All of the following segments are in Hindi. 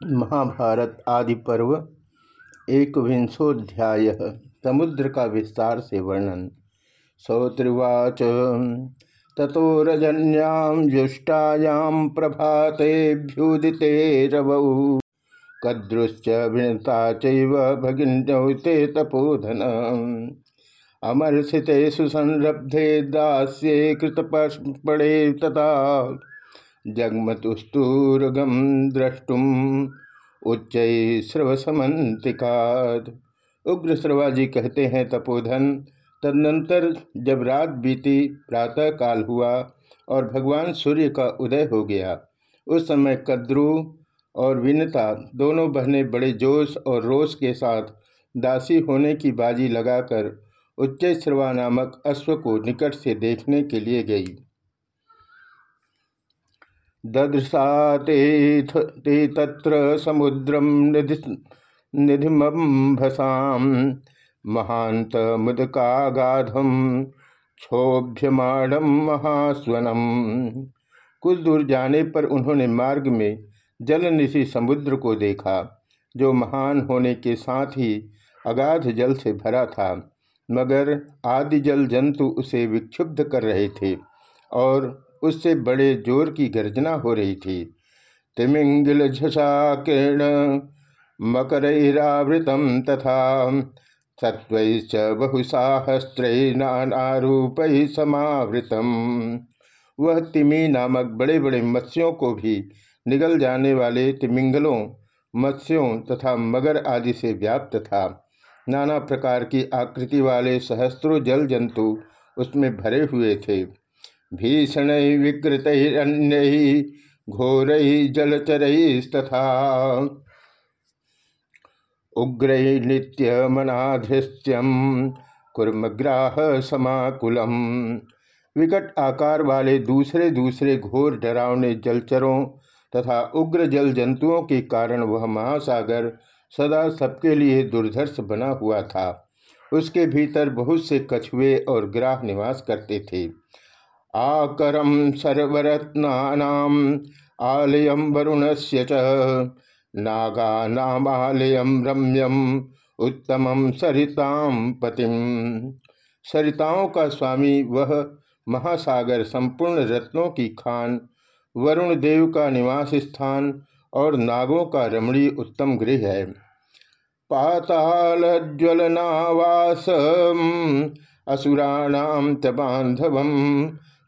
महाभारत आदि पर्व एक विंशोध्याय समुद्र का विस्तार से वर्णन। सौत्रिवाच ततो रजन्याम जुष्टायाम प्रभातेभ्युदिते रवौ कद्रुश्च विनता चैव भगिन्यौते तपोधन। अमर्षिते सुसंरब्धे दास्ये कृतपणे तथा जगमतुस्तूरगम द्रष्टुम उच्च श्रवसमंतिकाद उग्र श्रवाजी कहते हैं, तपोधन, तदनंतर जब रात बीती प्रातः काल हुआ और भगवान सूर्य का उदय हो गया, उस समय कद्रु और विनता दोनों बहनें बड़े जोश और रोष के साथ दासी होने की बाजी लगाकर उच्च श्रवा नामक अश्व को निकट से देखने के लिए गई। ददृशा ते तत्र समुद्रम निधि निधिमभसाम महांत मुदकागाधम क्षोभ्यमाणम महास्वनम। कुछ दूर जाने पर उन्होंने मार्ग में जल निशी समुद्र को देखा, जो महान होने के साथ ही अगाध जल से भरा था, मगर आदि जल जंतु उसे विक्षुब्ध कर रहे थे और उससे बड़े ज़ोर की गर्जना हो रही थी। तिमिंगिल झसा किरण मकरैरावृतम तथा सत्वैश्च बहुसाहस्त्र नानारूप समावृतम। वह तिमी नामक बड़े बड़े मत्स्यों को भी निगल जाने वाले तिमिंगलों, मत्स्यों तथा मगर आदि से व्याप्त था। नाना प्रकार की आकृति वाले सहस्त्रों जल जंतु उसमें भरे हुए थे। भीषण विकृत घोर जलचरस्तथा। उग्र नित्य नित्यमनाधृश्यम कुर्मग्राह समाकुलम। विकट आकार वाले दूसरे दूसरे घोर डरावने जलचरों तथा उग्र जल जंतुओं के कारण वह महासागर सदा सबके लिए दुर्धर्ष बना हुआ था। उसके भीतर बहुत से कछुए और ग्राह निवास करते थे। आकरम सर्वरत्नानाम आलयम वरुण से नागानामालयम रम्यम उत्तमम सरिताम पतिम। सरिताओं का स्वामी वह महासागर संपूर्ण रत्नों की खान वरुण देव का निवास स्थान और नागों का रमणीय उत्तम गृह है। पाताल ज्वलनावास असुराणाम च बांधवम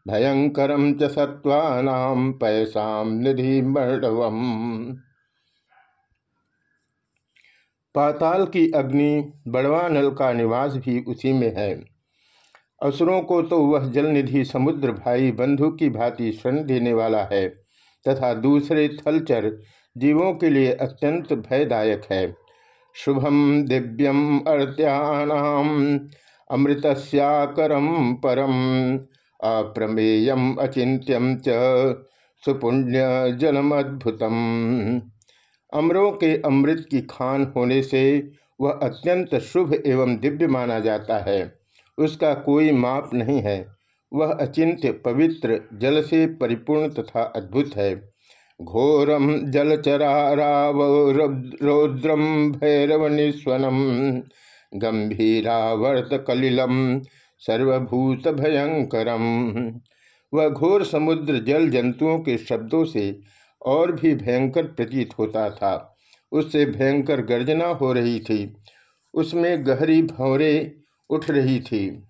भयंकरम च सत्वानाम पैसाम निधि मर्डवम। पाताल की अग्नि बड़वा नल का निवास भी उसी में है। असुरों को तो वह जल निधि समुद्र भाई बंधु की भांति शरण देने वाला है, तथा दूसरे थलचर जीवों के लिए अत्यंत भयदायक है। शुभम दिव्यम अर्त्यानाम अमृतस्याकरम परम। अप्रमेयम अचिंत्यम च सुपुण्य जलमद्भुतम अमरों के अमृत की खान होने से वह अत्यंत शुभ एवं दिव्य माना जाता है। उसका कोई माप नहीं है। वह अचिंत्य पवित्र, जल से परिपूर्ण तथा अद्भुत है। घोरम जलचराराव रौद्रम भैरव निस्वनम गंभीरावर्त कलिलम सर्वभूत भयंकरम वह घोर समुद्र जल जंतुओं के शब्दों से और भी भयंकर प्रतीत होता था। उससे भयंकर गर्जना हो रही थी। उसमें गहरी भंवरे उठ रही थी।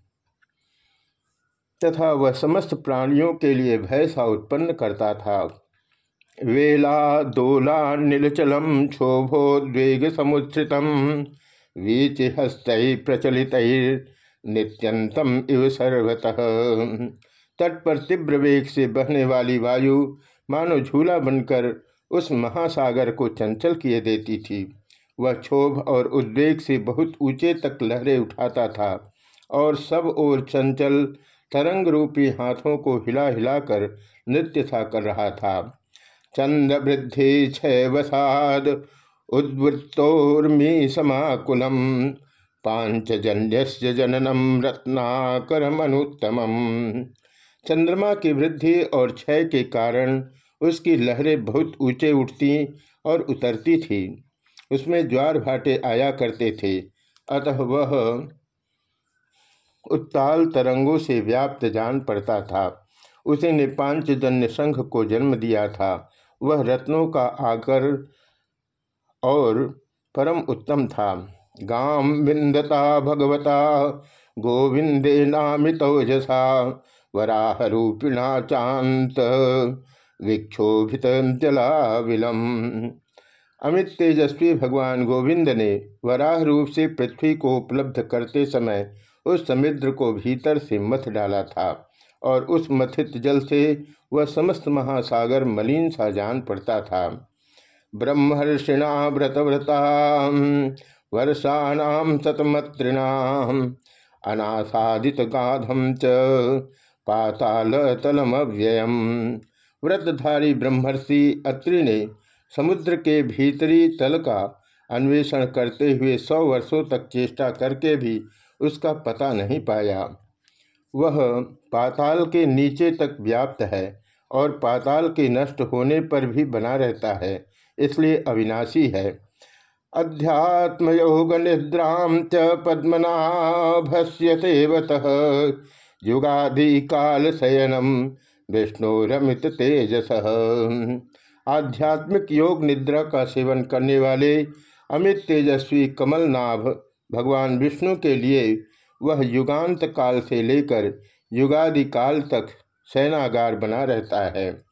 तथा वह समस्त प्राणियों के लिए भय सा उत्पन्न करता था। वेला, दोला, नीलचलम क्षोभोद्वेग समुत्थितम वीचिहस्त प्रचलित नित्यंतम इव सर्वतः। तट पर तीव्र वेग से बहने वाली वायु मानो झूला बनकर उस महासागर को चंचल किए देती थी। वह क्षोभ और उद्वेग से बहुत ऊँचे तक लहरें उठाता था और सब ओर चंचल तरंग रूपी हाथों को हिला हिलाकर नृत्य सा कर रहा था। चंद वृद्धि वसाद, उद्वृत्तोर्मी समाकुलम। पांचजन्य जननम रत्नाकरम अनुत्तम चंद्रमा की वृद्धि और क्षय के कारण उसकी लहरें बहुत ऊँचे उठती और उतरती थी। उसमें ज्वार भाटे आया करते थे। अतः वह उत्ताल तरंगों से व्याप्त जान पड़ता था। उसी ने पांचजन्य संघ को जन्म दिया था। वह रत्नों का आकर और परम उत्तम था। गाम विंदता भगवता गोविंदे नामितौजसा वराह रूपिणा चांत विक्षोभित विलम अमित तेजस्वी भगवान गोविंद ने वराह रूप से पृथ्वी को उपलब्ध करते समय उस समुद्र को भीतर से मथ डाला था और उस मथित जल से वह समस्त महासागर मलिन सा जान पड़ता था। ब्रह्मर्षिणा व्रतव्रता वर्षाणाम सतमत्रिणाम अनासादित गाधम च पाताल तलम अव्ययम व्रतधारी ब्रह्मर्षि अत्रि ने समुद्र के भीतरी तल का अन्वेषण करते हुए सौ वर्षों तक चेष्टा करके भी उसका पता नहीं पाया। वह पाताल के नीचे तक व्याप्त है और पाताल के नष्ट होने पर भी बना रहता है, इसलिए अविनाशी है। अध्यात्म योग च पद्मनाभस्य सेवत युगादि काल शयनम विष्णुरमित तेजस आध्यात्मिक योग निद्रा का सेवन करने वाले अमित तेजस्वी कमलनाभ भगवान विष्णु के लिए वह युगांत काल से लेकर युगादि काल तक सेनागार बना रहता है।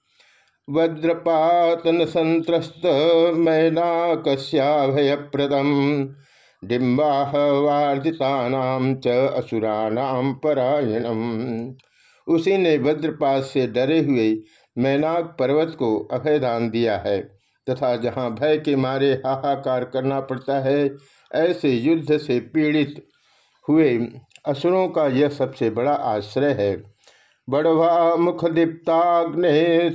वज्रपातन संत्रस्त मैना कश्याभयप्रदम डिम्बाहवार्जिता च असुराणाम परायणम। उसी ने वज्रपात से डरे हुए मैनाक पर्वत को अभयदान दिया है, तथा जहाँ भय के मारे हाहाकार करना पड़ता है, ऐसे युद्ध से पीड़ित हुए असुरों का यह सबसे बड़ा आश्रय है। बड़वा मुख दीप्ताग्ने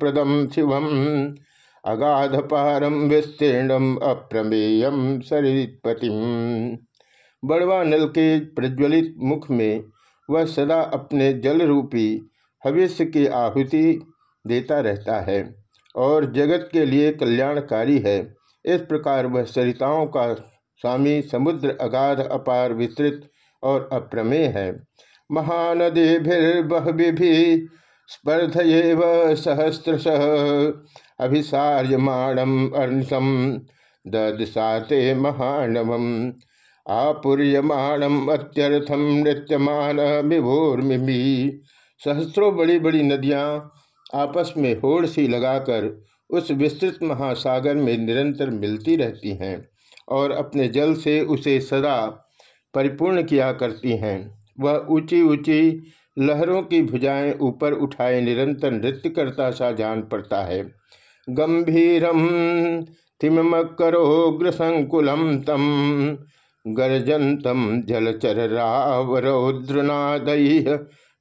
प्रदम शिवम अगाध पारम विस्तीर्णम अप्रमेयम सरिपति बड़वा नल के प्रज्वलित मुख में वह सदा अपने जल रूपी हविष्य की आहुति देता रहता है और जगत के लिए कल्याणकारी है। इस प्रकार वह सरिताओं का स्वामी समुद्र अगाध, अपार, विस्तृत और अप्रमेय है। महानदीभिर्बहभि स्पर्धयेव सहस्रश अभिसार्यमाणम अर्निशम ददसाते महानवम। आपूर्यमाणम अत्यर्थम नृत्यमान विभोर्मि सहस्रों बड़ी बड़ी नदियाँ आपस में होड़ सी लगाकर उस विस्तृत महासागर में निरंतर मिलती रहती हैं और अपने जल से उसे सदा परिपूर्ण किया करती हैं। वह ऊँची ऊँची लहरों की भुजाएँ ऊपर उठाए निरंतर नृत्य करता सा जान पड़ता है। गंभीरम तिमकरोग्र संकुलम तम गर्जंतम जलचर रावरौद्रनाद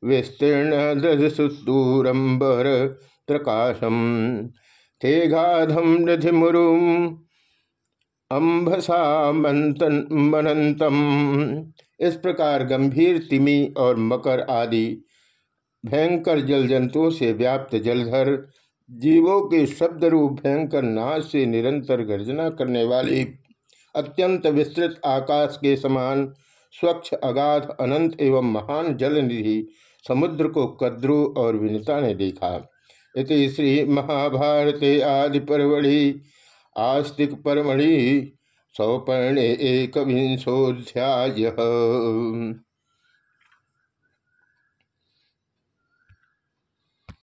विस्तीर्ण दृशुदूरम्बर प्रकाशम। थे गाधम नधिमुरुम अम्भसा मनंतम इस प्रकार गंभीर, तिमी और मकर आदि भयंकर जल जंतुओं से व्याप्त जलधर जीवों के शब्द रूप भयंकर नाश से निरंतर गर्जना करने वाली अत्यंत विस्तृत आकाश के समान स्वच्छ, अगाध, अनंत एवं महान जल निधि समुद्र को कद्रु और विनता ने देखा। इति श्री महाभारते आदि परवड़ि आस्तिक परमढ़ि। सौपर्णे एक विंशोध्याय